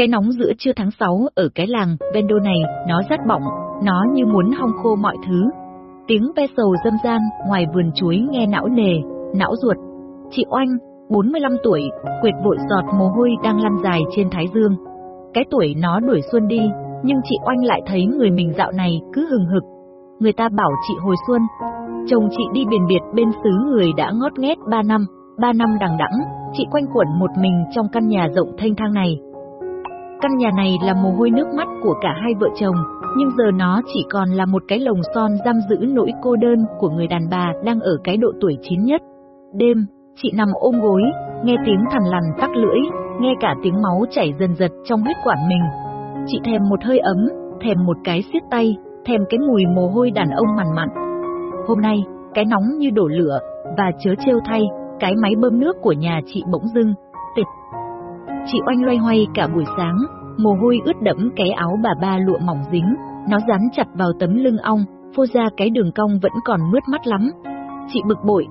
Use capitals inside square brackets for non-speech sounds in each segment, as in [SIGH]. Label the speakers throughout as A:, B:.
A: Cái nóng giữa trưa tháng 6 ở cái làng Vendo này, nó rát bỏng, nó như muốn hong khô mọi thứ. Tiếng ve sầu dâm gian ngoài vườn chuối nghe não nề, não ruột. Chị Oanh, 45 tuổi, quệt vội giọt mồ hôi đang lăn dài trên thái dương. Cái tuổi nó đuổi xuân đi, nhưng chị Oanh lại thấy người mình dạo này cứ hừng hực. Người ta bảo chị hồi xuân. Chồng chị đi biển biệt bên xứ người đã ngót nghét 3 năm, 3 năm đằng đẵng, chị quanh quẩn một mình trong căn nhà rộng thanh thang này. Căn nhà này là mồ hôi nước mắt của cả hai vợ chồng, nhưng giờ nó chỉ còn là một cái lồng son giam giữ nỗi cô đơn của người đàn bà đang ở cái độ tuổi chín nhất. Đêm, chị nằm ôm gối, nghe tiếng thằn lằn tắc lưỡi, nghe cả tiếng máu chảy dần dật trong huyết quản mình. Chị thèm một hơi ấm, thèm một cái xiết tay, thèm cái mùi mồ hôi đàn ông mặn mặn. Hôm nay, cái nóng như đổ lửa, và chớ trêu thay, cái máy bơm nước của nhà chị bỗng dưng, tịch. Chị oanh loay hoay cả buổi sáng, mồ hôi ướt đẫm cái áo bà ba lụa mỏng dính, nó dán chặt vào tấm lưng ong, phô ra cái đường cong vẫn còn mướt mắt lắm. Chị bực bội,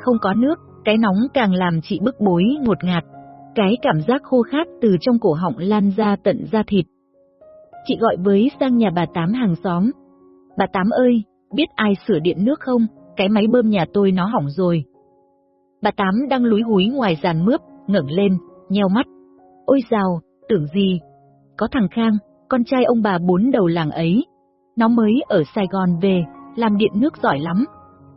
A: không có nước, cái nóng càng làm chị bức bối ngột ngạt. Cái cảm giác khô khát từ trong cổ họng lan ra tận da thịt. Chị gọi với sang nhà bà Tám hàng xóm. Bà Tám ơi, biết ai sửa điện nước không? Cái máy bơm nhà tôi nó hỏng rồi. Bà Tám đang lúi húi ngoài giàn mướp, ngẩng lên, nheo mắt. Ôi dào, tưởng gì? Có thằng Khang, con trai ông bà bốn đầu làng ấy. Nó mới ở Sài Gòn về, làm điện nước giỏi lắm.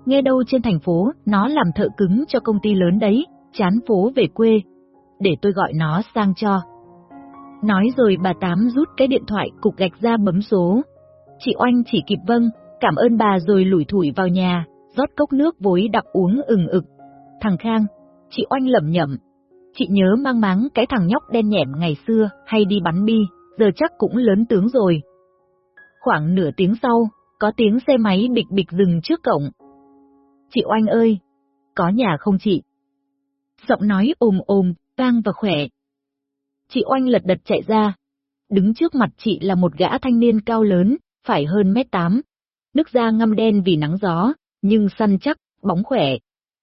A: Nghe đâu trên thành phố, nó làm thợ cứng cho công ty lớn đấy, chán phố về quê. Để tôi gọi nó sang cho. Nói rồi bà Tám rút cái điện thoại cục gạch ra bấm số. Chị Oanh chỉ kịp vâng, cảm ơn bà rồi lủi thủi vào nhà, rót cốc nước vối đặc uống ừng ực. Thằng Khang, chị Oanh lẩm nhẩm. Chị nhớ mang máng cái thằng nhóc đen nhẻm ngày xưa hay đi bắn bi, giờ chắc cũng lớn tướng rồi. Khoảng nửa tiếng sau, có tiếng xe máy bịch bịch dừng trước cổng. Chị Oanh ơi, có nhà không chị? Giọng nói ồm ồm, vang và khỏe. Chị Oanh lật đật chạy ra. Đứng trước mặt chị là một gã thanh niên cao lớn, phải hơn mét tám. Nước da ngâm đen vì nắng gió, nhưng săn chắc, bóng khỏe.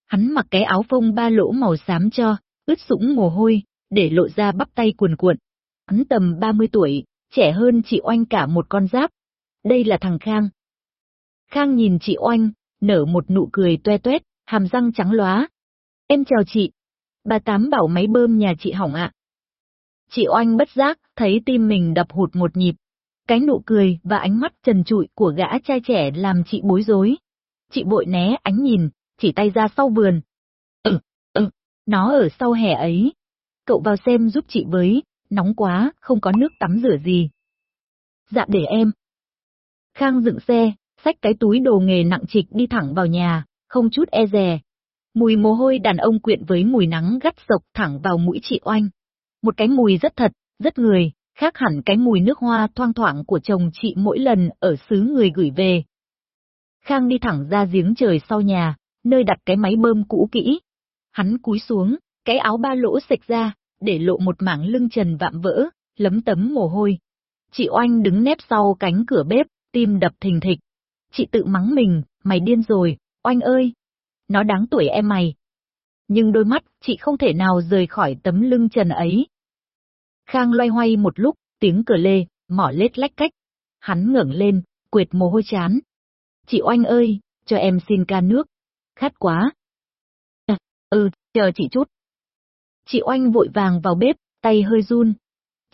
A: Hắn mặc cái áo phông ba lỗ màu xám cho, ướt sũng mồ hôi, để lộ ra bắp tay cuồn cuộn. Hắn tầm 30 tuổi, trẻ hơn chị Oanh cả một con giáp. Đây là thằng Khang. Khang nhìn chị Oanh, nở một nụ cười toe toét, hàm răng trắng lóa. Em chào chị. Bà Tám bảo máy bơm nhà chị hỏng ạ. Chị Oanh bất giác, thấy tim mình đập hụt một nhịp. Cái nụ cười và ánh mắt trần trụi của gã trai trẻ làm chị bối rối. Chị bội né ánh nhìn, chỉ tay ra sau vườn. Ừ, [CLEARS THROAT] ừ, nó ở sau hè ấy. Cậu vào xem giúp chị với, nóng quá, không có nước tắm rửa gì. Dạ để em. Khang dựng xe, xách cái túi đồ nghề nặng trịch đi thẳng vào nhà, không chút e dè. Mùi mồ hôi đàn ông quyện với mùi nắng gắt sộc thẳng vào mũi chị Oanh. Một cái mùi rất thật, rất người, khác hẳn cái mùi nước hoa thoang thoảng của chồng chị mỗi lần ở xứ người gửi về. Khang đi thẳng ra giếng trời sau nhà, nơi đặt cái máy bơm cũ kỹ. Hắn cúi xuống, cái áo ba lỗ sạch ra, để lộ một mảng lưng trần vạm vỡ, lấm tấm mồ hôi. Chị Oanh đứng nép sau cánh cửa bếp, tim đập thình thịch. Chị tự mắng mình, mày điên rồi, Oanh ơi! Nó đáng tuổi em mày. Nhưng đôi mắt, chị không thể nào rời khỏi tấm lưng trần ấy. Khang loay hoay một lúc, tiếng cửa lê, mỏ lết lách cách. Hắn ngẩng lên, quệt mồ hôi chán. Chị Oanh ơi, cho em xin ca nước. Khát quá. À, ừ, chờ chị chút. Chị Oanh vội vàng vào bếp, tay hơi run.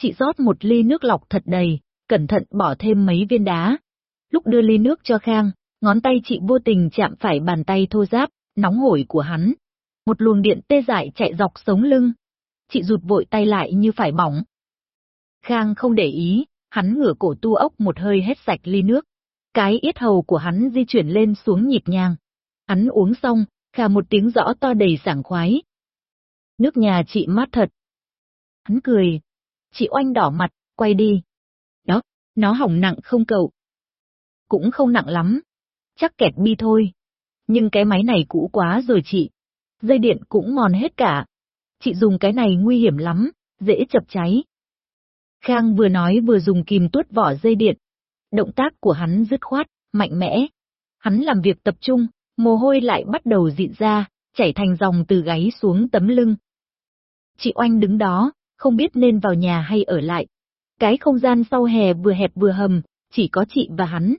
A: Chị rót một ly nước lọc thật đầy, cẩn thận bỏ thêm mấy viên đá. Lúc đưa ly nước cho Khang, ngón tay chị vô tình chạm phải bàn tay thô giáp, nóng hổi của hắn. Một luồng điện tê dại chạy dọc sống lưng. Chị rụt vội tay lại như phải bỏng. Khang không để ý, hắn ngửa cổ tu ốc một hơi hết sạch ly nước. Cái yết hầu của hắn di chuyển lên xuống nhịp nhàng. Hắn uống xong, khà một tiếng rõ to đầy sảng khoái, Nước nhà chị mát thật. Hắn cười. Chị oanh đỏ mặt, quay đi. Đó, nó hỏng nặng không cậu? Cũng không nặng lắm. Chắc kẹt bi thôi. Nhưng cái máy này cũ quá rồi chị. Dây điện cũng mòn hết cả. Chị dùng cái này nguy hiểm lắm, dễ chập cháy. Khang vừa nói vừa dùng kìm tuốt vỏ dây điện. Động tác của hắn dứt khoát, mạnh mẽ. Hắn làm việc tập trung, mồ hôi lại bắt đầu dịn ra, chảy thành dòng từ gáy xuống tấm lưng. Chị Oanh đứng đó, không biết nên vào nhà hay ở lại, Cái không gian sau hè vừa hẹp vừa hầm, chỉ có chị và hắn.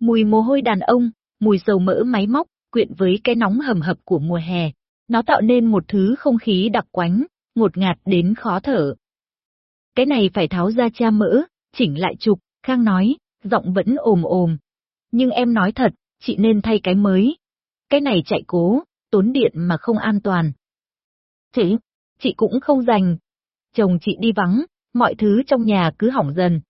A: Mùi mồ hôi đàn ông, mùi dầu mỡ máy móc, quyện với cái nóng hầm hập của mùa hè. Nó tạo nên một thứ không khí đặc quánh, ngột ngạt đến khó thở. Cái này phải tháo ra cha mỡ, chỉnh lại trục, Khang nói, giọng vẫn ồm ồm. Nhưng em nói thật, chị nên thay cái mới. Cái này chạy cố, tốn điện mà không an toàn. Chị, chị cũng không dành. Chồng chị đi vắng, mọi thứ trong nhà cứ hỏng dần.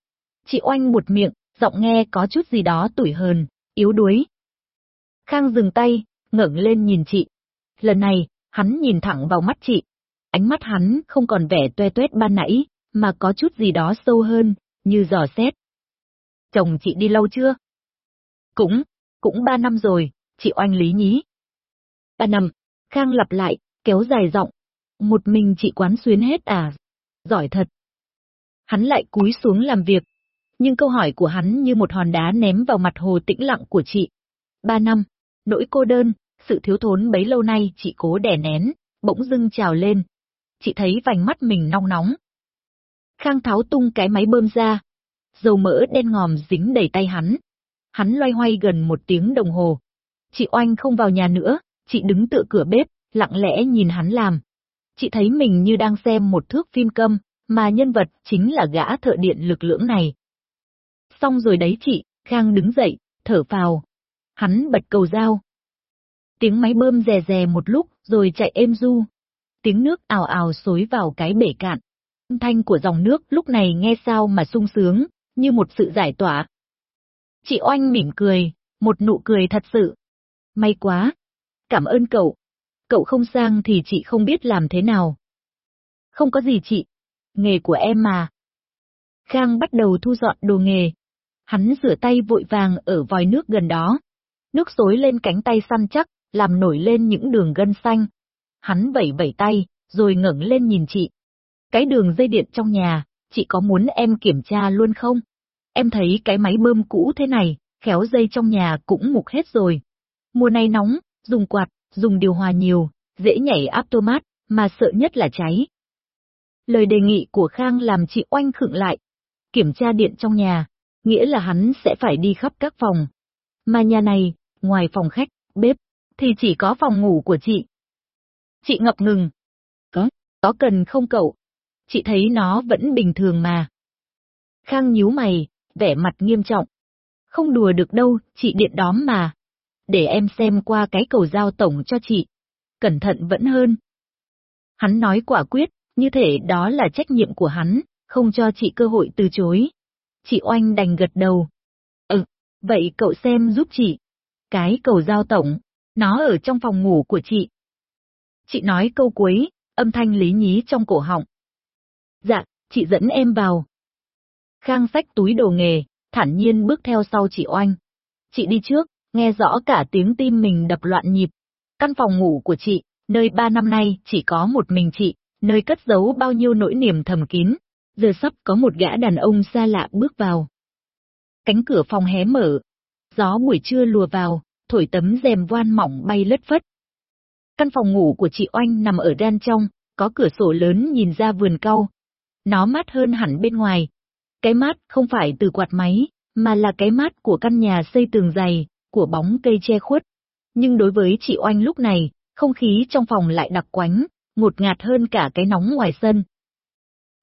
A: Chị oanh một miệng, giọng nghe có chút gì đó tủi hờn, yếu đuối. Khang dừng tay, ngẩng lên nhìn chị. Lần này, hắn nhìn thẳng vào mắt chị. Ánh mắt hắn không còn vẻ toe toét ban nãy, mà có chút gì đó sâu hơn, như giò xét. Chồng chị đi lâu chưa? Cũng, cũng ba năm rồi, chị oanh lý nhí. Ba năm, Khang lặp lại, kéo dài giọng. Một mình chị quán xuyến hết à? Giỏi thật. Hắn lại cúi xuống làm việc. Nhưng câu hỏi của hắn như một hòn đá ném vào mặt hồ tĩnh lặng của chị. Ba năm, nỗi cô đơn, sự thiếu thốn bấy lâu nay chị cố đè nén, bỗng dưng trào lên. Chị thấy vành mắt mình nong nóng. Khang tháo tung cái máy bơm ra. Dầu mỡ đen ngòm dính đầy tay hắn. Hắn loay hoay gần một tiếng đồng hồ. Chị Oanh không vào nhà nữa, chị đứng tựa cửa bếp, lặng lẽ nhìn hắn làm. Chị thấy mình như đang xem một thước phim câm, mà nhân vật chính là gã thợ điện lực lưỡng này. Xong rồi đấy chị, Khang đứng dậy, thở phào. Hắn bật cầu dao. Tiếng máy bơm rè rè một lúc rồi chạy êm du. Tiếng nước ào ào xối vào cái bể cạn. Âm thanh của dòng nước lúc này nghe sao mà sung sướng, như một sự giải tỏa. Chị Oanh mỉm cười, một nụ cười thật sự. May quá. Cảm ơn cậu. Cậu không sang thì chị không biết làm thế nào. Không có gì chị. Nghề của em mà. Khang bắt đầu thu dọn đồ nghề. Hắn rửa tay vội vàng ở vòi nước gần đó. Nước xối lên cánh tay săn chắc, làm nổi lên những đường gân xanh. Hắn vẩy vẩy tay, rồi ngẩng lên nhìn chị. Cái đường dây điện trong nhà, chị có muốn em kiểm tra luôn không? Em thấy cái máy bơm cũ thế này, khéo dây trong nhà cũng mục hết rồi. Mùa này nóng, dùng quạt, dùng điều hòa nhiều, dễ nhảy automat, mà sợ nhất là cháy. Lời đề nghị của Khang làm chị oanh khựng lại. Kiểm tra điện trong nhà, nghĩa là hắn sẽ phải đi khắp các phòng. Mà nhà này, ngoài phòng khách, bếp, thì chỉ có phòng ngủ của chị. Chị ngập ngừng. Có, có cần không cậu? Chị thấy nó vẫn bình thường mà. Khang nhíu mày, vẻ mặt nghiêm trọng. Không đùa được đâu, chị điện đóm mà. Để em xem qua cái cầu giao tổng cho chị. Cẩn thận vẫn hơn. Hắn nói quả quyết, như thể đó là trách nhiệm của hắn, không cho chị cơ hội từ chối. Chị Oanh đành gật đầu. Ừ, vậy cậu xem giúp chị. Cái cầu giao tổng, nó ở trong phòng ngủ của chị. Chị nói câu cuối, âm thanh lý nhí trong cổ họng. Dạ, chị dẫn em vào. Khang sách túi đồ nghề, thản nhiên bước theo sau chị Oanh. Chị đi trước, nghe rõ cả tiếng tim mình đập loạn nhịp. Căn phòng ngủ của chị, nơi ba năm nay chỉ có một mình chị, nơi cất giấu bao nhiêu nỗi niềm thầm kín, giờ sắp có một gã đàn ông xa lạ bước vào. Cánh cửa phòng hé mở, gió buổi trưa lùa vào, thổi tấm rèm voan mỏng bay lất phất. Căn phòng ngủ của chị Oanh nằm ở đan trong, có cửa sổ lớn nhìn ra vườn cau. Nó mát hơn hẳn bên ngoài. Cái mát không phải từ quạt máy, mà là cái mát của căn nhà xây tường dày, của bóng cây che khuất. Nhưng đối với chị Oanh lúc này, không khí trong phòng lại đặc quánh, ngột ngạt hơn cả cái nóng ngoài sân.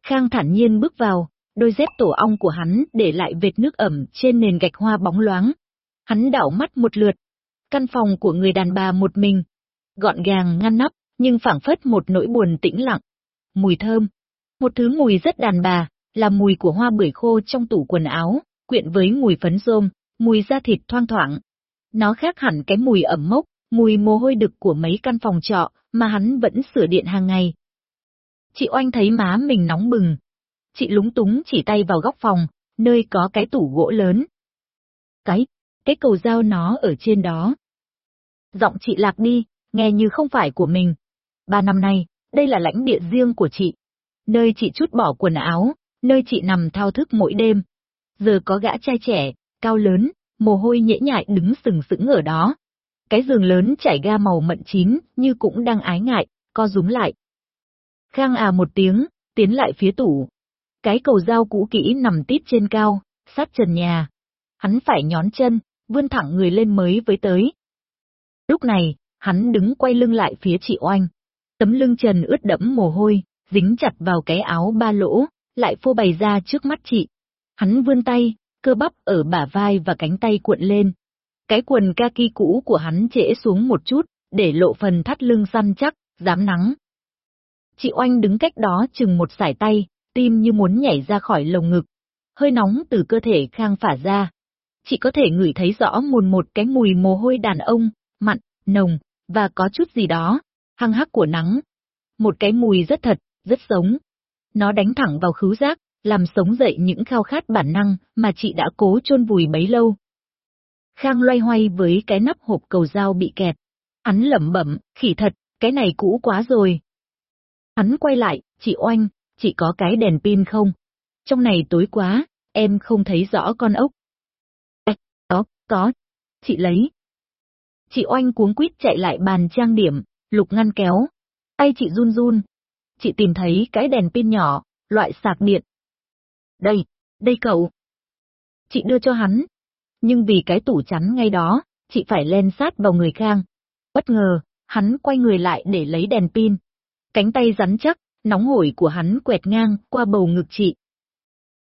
A: Khang thản nhiên bước vào, đôi dép tổ ong của hắn để lại vệt nước ẩm trên nền gạch hoa bóng loáng. Hắn đảo mắt một lượt. Căn phòng của người đàn bà một mình, gọn gàng ngăn nắp, nhưng phảng phất một nỗi buồn tĩnh lặng. Mùi thơm, một thứ mùi rất đàn bà, là mùi của hoa bưởi khô trong tủ quần áo, quyện với mùi phấn rôm, mùi da thịt thoang thoảng. Nó khác hẳn cái mùi ẩm mốc, mùi mồ hôi đực của mấy căn phòng trọ mà hắn vẫn sửa điện hàng ngày. Chị Oanh thấy má mình nóng bừng. Chị lúng túng chỉ tay vào góc phòng, nơi có cái tủ gỗ lớn. Cái, cái cầu dao nó ở trên đó. Giọng chị lạc đi, nghe như không phải của mình. Ba năm nay, đây là lãnh địa riêng của chị. Nơi chị chút bỏ quần áo, nơi chị nằm thao thức mỗi đêm. Giờ có gã trai trẻ, cao lớn, mồ hôi nhễ nhại đứng sừng sững ở đó. Cái giường lớn trải ga màu mận chín như cũng đang ái ngại, co rúm lại. Khang à một tiếng, tiến lại phía tủ. Cái cầu dao cũ kỹ nằm tít trên cao, sát trần nhà. Hắn phải nhón chân, vươn thẳng người lên mới với tới. Lúc này, hắn đứng quay lưng lại phía chị Oanh. Tấm lưng trần ướt đẫm mồ hôi, dính chặt vào cái áo ba lỗ, lại phô bày ra trước mắt chị. Hắn vươn tay, cơ bắp ở bả vai và cánh tay cuộn lên. Cái quần kaki cũ của hắn trễ xuống một chút, để lộ phần thắt lưng săn chắc, dám nắng. Chị Oanh đứng cách đó chừng một sải tay, tim như muốn nhảy ra khỏi lồng ngực. Hơi nóng từ cơ thể khang phả ra. Chị có thể ngửi thấy rõ mùn một cái mùi mồ hôi đàn ông, mặn, nồng, và có chút gì đó, hăng hắc của nắng. Một cái mùi rất thật, rất sống. Nó đánh thẳng vào khứu giác, làm sống dậy những khao khát bản năng mà chị đã cố chôn vùi bấy lâu. Khang loay hoay với cái nắp hộp cầu dao bị kẹt. Hắn lẩm bẩm, khỉ thật, cái này cũ quá rồi. Hắn quay lại, chị Oanh, chị có cái đèn pin không? Trong này tối quá, em không thấy rõ con ốc. Có, có. Chị lấy. Chị Oanh cuống quýt chạy lại bàn trang điểm, lục ngăn kéo. Tay chị run run. Chị tìm thấy cái đèn pin nhỏ, loại sạc điện. Đây, đây cậu. Chị đưa cho hắn. Nhưng vì cái tủ chắn ngay đó, chị phải len sát vào người Khang. Bất ngờ, hắn quay người lại để lấy đèn pin. Cánh tay rắn chắc, nóng hổi của hắn quẹt ngang qua bầu ngực chị.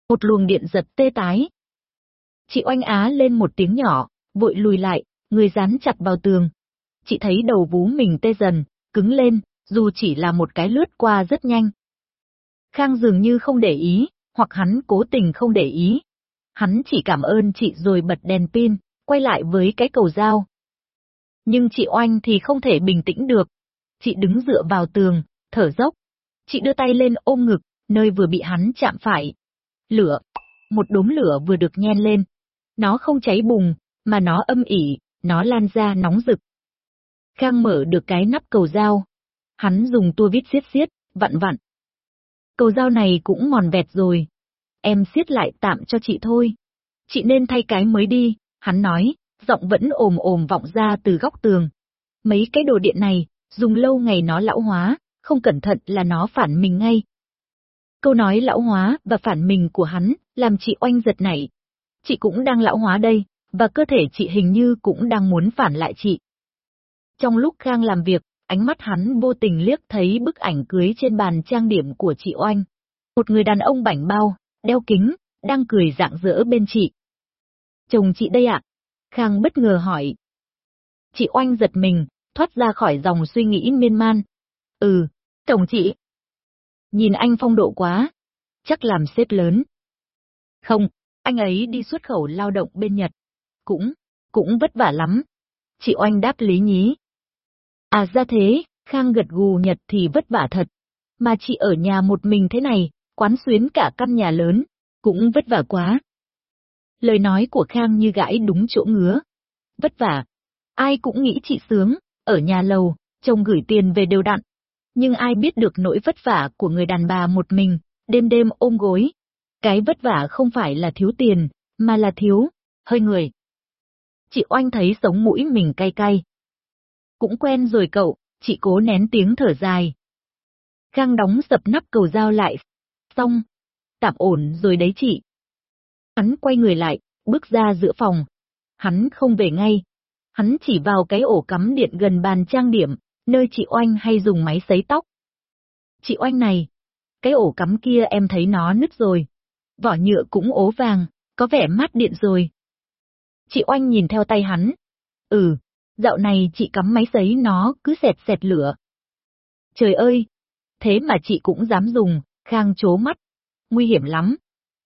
A: Một luồng điện giật tê tái. Chị oanh á lên một tiếng nhỏ, vội lùi lại, người dán chặt vào tường. Chị thấy đầu vú mình tê dần, cứng lên, dù chỉ là một cái lướt qua rất nhanh. Khang dường như không để ý, hoặc hắn cố tình không để ý. Hắn chỉ cảm ơn chị rồi bật đèn pin, quay lại với cái cầu dao. Nhưng chị Oanh thì không thể bình tĩnh được. Chị đứng dựa vào tường, thở dốc. Chị đưa tay lên ôm ngực, nơi vừa bị hắn chạm phải. Lửa. Một đốm lửa vừa được nhen lên. Nó không cháy bùng, mà nó âm ỉ, nó lan ra nóng rực. Khang mở được cái nắp cầu dao. Hắn dùng tua vít xiết xiết, vặn vặn. Cầu dao này cũng mòn vẹt rồi. Em xiết lại tạm cho chị thôi. Chị nên thay cái mới đi, hắn nói, giọng vẫn ồm ồm vọng ra từ góc tường. Mấy cái đồ điện này, dùng lâu ngày nó lão hóa, không cẩn thận là nó phản mình ngay. Câu nói lão hóa và phản mình của hắn, làm chị oanh giật nảy. Chị cũng đang lão hóa đây, và cơ thể chị hình như cũng đang muốn phản lại chị. Trong lúc Khang làm việc, ánh mắt hắn vô tình liếc thấy bức ảnh cưới trên bàn trang điểm của chị Oanh. Một người đàn ông bảnh bao, đeo kính, đang cười rạng rỡ bên chị. Chồng chị đây ạ? Khang bất ngờ hỏi. Chị Oanh giật mình, thoát ra khỏi dòng suy nghĩ miên man. Ừ, chồng chị. Nhìn anh phong độ quá, chắc làm sếp lớn. Không, anh ấy đi xuất khẩu lao động bên Nhật. Cũng, cũng vất vả lắm. Chị Oanh đáp lý nhí. À ra thế, Khang gật gù Nhật thì vất vả thật. Mà chị ở nhà một mình thế này, quán xuyến cả căn nhà lớn, cũng vất vả quá. Lời nói của Khang như gãi đúng chỗ ngứa. Vất vả. Ai cũng nghĩ chị sướng, ở nhà lầu, chồng gửi tiền về đều đặn. Nhưng ai biết được nỗi vất vả của người đàn bà một mình, đêm đêm ôm gối. Cái vất vả không phải là thiếu tiền, mà là thiếu, hơi người. Chị Oanh thấy sống mũi mình cay cay. Cũng quen rồi cậu, chị cố nén tiếng thở dài. Khang đóng sập nắp cầu dao lại. Xong. Tạm ổn rồi đấy chị. Hắn quay người lại, bước ra giữa phòng. Hắn không về ngay. Hắn chỉ vào cái ổ cắm điện gần bàn trang điểm, nơi chị Oanh hay dùng máy sấy tóc. Chị Oanh này, cái ổ cắm kia em thấy nó nứt rồi. Vỏ nhựa cũng ố vàng, có vẻ mát điện rồi. Chị Oanh nhìn theo tay hắn. Ừ, dạo này chị cắm máy sấy nó cứ sẹt sẹt lửa. Trời ơi! Thế mà chị cũng dám dùng, khang chố mắt. Nguy hiểm lắm.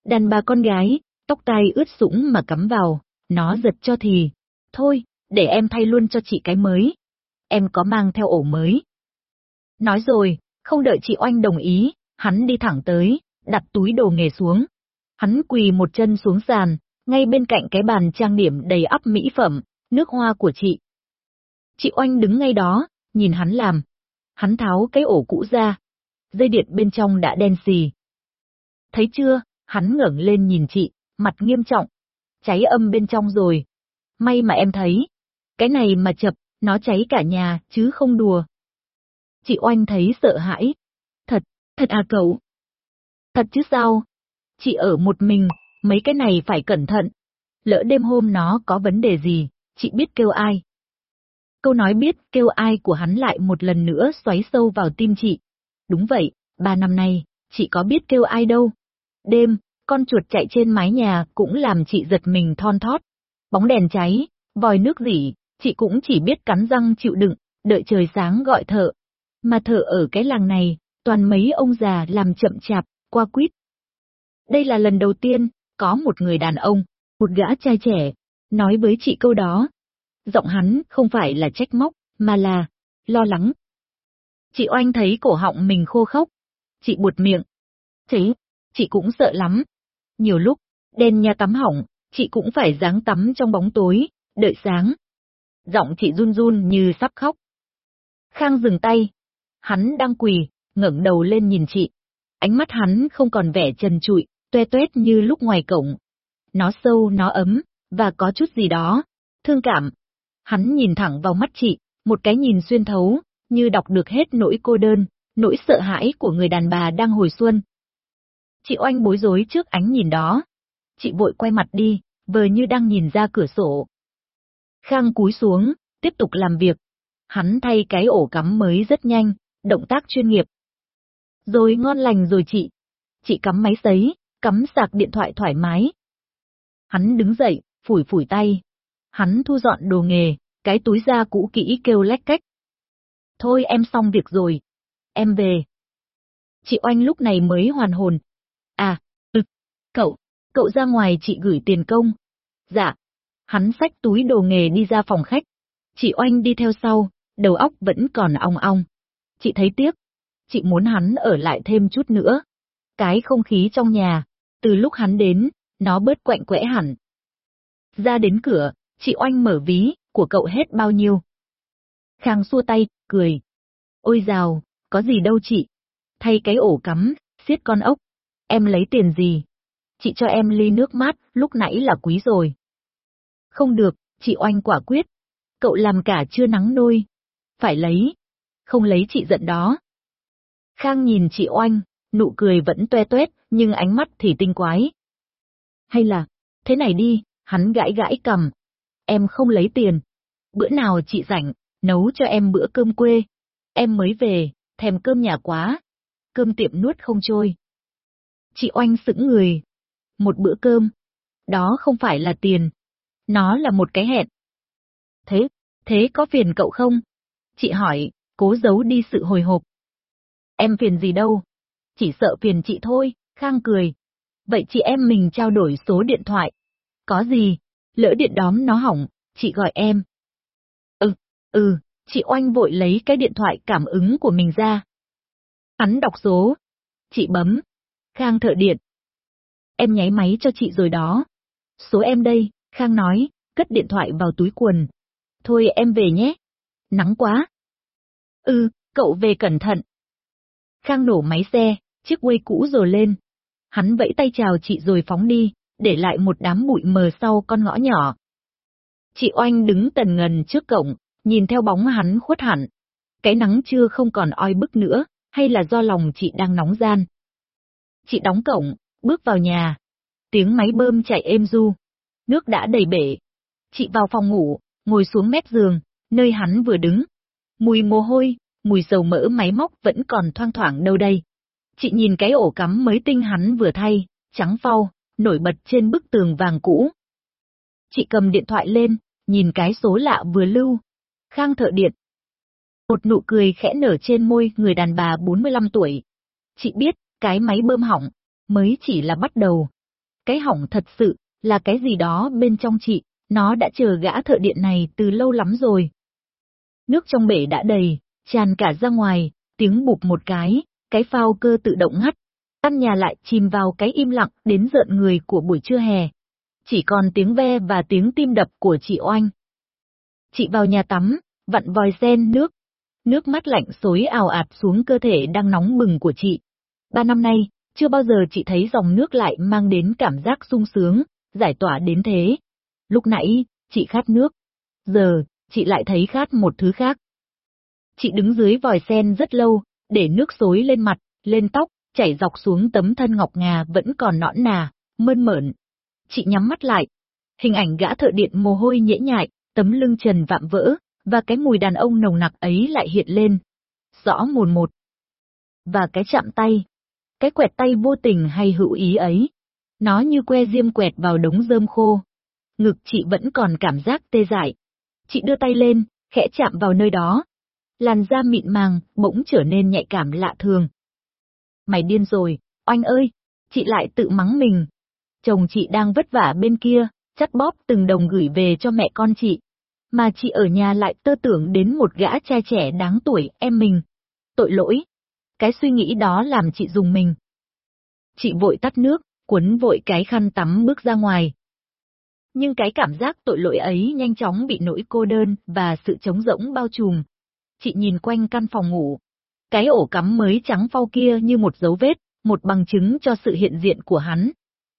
A: Đàn bà con gái, tóc tai ướt sũng mà cắm vào, nó giật cho thì. Thôi, để em thay luôn cho chị cái mới. Em có mang theo ổ mới. Nói rồi, không đợi chị Oanh đồng ý, hắn đi thẳng tới, đặt túi đồ nghề xuống. Hắn quỳ một chân xuống sàn, ngay bên cạnh cái bàn trang điểm đầy ắp mỹ phẩm, nước hoa của chị. Chị Oanh đứng ngay đó, nhìn hắn làm. Hắn tháo cái ổ cũ ra. Dây điện bên trong đã đen xì. Thấy chưa, hắn ngẩng lên nhìn chị, mặt nghiêm trọng. Cháy âm bên trong rồi. May mà em thấy. Cái này mà chập, nó cháy cả nhà, chứ không đùa. Chị Oanh thấy sợ hãi. Thật, thật à cậu? Thật chứ sao? Chị ở một mình, mấy cái này phải cẩn thận. Lỡ đêm hôm nó có vấn đề gì, chị biết kêu ai. Câu nói biết kêu ai của hắn lại một lần nữa xoáy sâu vào tim chị. Đúng vậy, ba năm nay, chị có biết kêu ai đâu. Đêm, con chuột chạy trên mái nhà cũng làm chị giật mình thon thót. Bóng đèn cháy, vòi nước dỉ, chị cũng chỉ biết cắn răng chịu đựng, đợi trời sáng gọi thợ. Mà thợ ở cái làng này, toàn mấy ông già làm chậm chạp, qua quýt. Đây là lần đầu tiên, có một người đàn ông, một gã trai trẻ, nói với chị câu đó. Giọng hắn không phải là trách móc, mà là lo lắng. Chị Oanh thấy cổ họng mình khô khốc. Chị buột miệng. Thế, chị cũng sợ lắm. Nhiều lúc, đen nhà tắm hỏng, chị cũng phải dáng tắm trong bóng tối, đợi sáng. Giọng chị run run như sắp khóc. Khang dừng tay. Hắn đang quỳ, ngẩng đầu lên nhìn chị. Ánh mắt hắn không còn vẻ trần trụi, toe toét như lúc ngoài cổng. Nó sâu, nó ấm, và có chút gì đó, thương cảm. Hắn nhìn thẳng vào mắt chị, một cái nhìn xuyên thấu, như đọc được hết nỗi cô đơn, nỗi sợ hãi của người đàn bà đang hồi xuân. Chị oanh bối rối trước ánh nhìn đó. Chị vội quay mặt đi, vờ như đang nhìn ra cửa sổ. Khang cúi xuống, tiếp tục làm việc. Hắn thay cái ổ cắm mới rất nhanh, động tác chuyên nghiệp. Rồi ngon lành rồi chị. Chị cắm máy sấy, cắm sạc điện thoại thoải mái. Hắn đứng dậy, phủi phủi tay. Hắn thu dọn đồ nghề, cái túi da cũ kỹ kêu lách cách. Thôi em xong việc rồi. Em về. Chị Oanh lúc này mới hoàn hồn. À, ừ, cậu, cậu ra ngoài chị gửi tiền công. Dạ. Hắn xách túi đồ nghề đi ra phòng khách. Chị Oanh đi theo sau, đầu óc vẫn còn ong ong. Chị thấy tiếc. Chị muốn hắn ở lại thêm chút nữa. Cái không khí trong nhà, từ lúc hắn đến, nó bớt quạnh quẽ hẳn. Ra đến cửa, chị Oanh mở ví, của cậu hết bao nhiêu? Khang xua tay, cười. Ôi dào, có gì đâu chị. Thay cái ổ cắm, xiết con ốc. Em lấy tiền gì? Chị cho em ly nước mát, lúc nãy là quý rồi. Không được, chị Oanh quả quyết. Cậu làm cả chưa nắng nôi. Phải lấy. Không lấy chị giận đó. Khang nhìn chị Oanh, nụ cười vẫn toe toét, nhưng ánh mắt thì tinh quái. Hay là, thế này đi, hắn gãi gãi cầm. Em không lấy tiền. Bữa nào chị rảnh, nấu cho em bữa cơm quê. Em mới về, thèm cơm nhà quá. Cơm tiệm nuốt không trôi. Chị Oanh sững người. Một bữa cơm. Đó không phải là tiền. Nó là một cái hẹn. Thế, thế có phiền cậu không? Chị hỏi, cố giấu đi sự hồi hộp. Em phiền gì đâu, chỉ sợ phiền chị thôi, Khang cười. Vậy chị em mình trao đổi số điện thoại. Có gì, lỡ điện đóm nó hỏng, chị gọi em. Ừ, ừ, chị Oanh vội lấy cái điện thoại cảm ứng của mình ra. Hắn đọc số. Chị bấm. Khang thợ điện. Em nháy máy cho chị rồi đó. Số em đây, Khang nói, cất điện thoại vào túi quần. Thôi em về nhé. Nắng quá. Ừ, cậu về cẩn thận. Khang nổ máy xe, chiếc quê cũ rồi lên. Hắn vẫy tay chào chị rồi phóng đi, để lại một đám bụi mờ sau con ngõ nhỏ. Chị Oanh đứng tần ngần trước cổng, nhìn theo bóng hắn khuất hẳn. Cái nắng chưa không còn oi bức nữa, hay là do lòng chị đang nóng gian. Chị đóng cổng, bước vào nhà. Tiếng máy bơm chạy êm du. Nước đã đầy bể. Chị vào phòng ngủ, ngồi xuống mép giường, nơi hắn vừa đứng. Mùi mồ hôi, mùi dầu mỡ máy móc vẫn còn thoang thoảng đâu đây. Chị nhìn cái ổ cắm mới tinh hắn vừa thay, trắng phau, nổi bật trên bức tường vàng cũ. Chị cầm điện thoại lên, nhìn cái số lạ vừa lưu. Khang thợ điện. Một nụ cười khẽ nở trên môi người đàn bà 45 tuổi. Chị biết, cái máy bơm hỏng, mới chỉ là bắt đầu. Cái hỏng thật sự, là cái gì đó bên trong chị, nó đã chờ gã thợ điện này từ lâu lắm rồi. Nước trong bể đã đầy, tràn cả ra ngoài, tiếng bụp một cái, cái phao cơ tự động ngắt. Căn nhà lại chìm vào cái im lặng đến giận người của buổi trưa hè. Chỉ còn tiếng ve và tiếng tim đập của chị Oanh. Chị vào nhà tắm, vặn vòi sen nước. Nước mắt lạnh xối ào ạt xuống cơ thể đang nóng bừng của chị. Ba năm nay, chưa bao giờ chị thấy dòng nước lại mang đến cảm giác sung sướng, giải tỏa đến thế. Lúc nãy, chị khát nước. Giờ, chị lại thấy khát một thứ khác. Chị đứng dưới vòi sen rất lâu, để nước xối lên mặt, lên tóc, chảy dọc xuống tấm thân ngọc ngà vẫn còn nõn nà, mơn mởn. Chị nhắm mắt lại. Hình ảnh gã thợ điện mồ hôi nhễ nhại, tấm lưng trần vạm vỡ, và cái mùi đàn ông nồng nặc ấy lại hiện lên. Rõ mồn một. Và cái chạm tay. Cái quẹt tay vô tình hay hữu ý ấy. Nó như que diêm quẹt vào đống rơm khô. Ngực chị vẫn còn cảm giác tê dại. Chị đưa tay lên, khẽ chạm vào nơi đó. Làn da mịn màng, bỗng trở nên nhạy cảm lạ thường. Mày điên rồi, oanh ơi, chị lại tự mắng mình. Chồng chị đang vất vả bên kia, chắt bóp từng đồng gửi về cho mẹ con chị. Mà chị ở nhà lại tơ tưởng đến một gã trai trẻ đáng tuổi em mình. Tội lỗi. Cái suy nghĩ đó làm chị dùng mình. Chị vội tắt nước, cuốn vội cái khăn tắm bước ra ngoài. Nhưng cái cảm giác tội lỗi ấy nhanh chóng bị nỗi cô đơn và sự trống rỗng bao trùm. Chị nhìn quanh căn phòng ngủ. Cái ổ cắm mới trắng phau kia như một dấu vết, một bằng chứng cho sự hiện diện của hắn.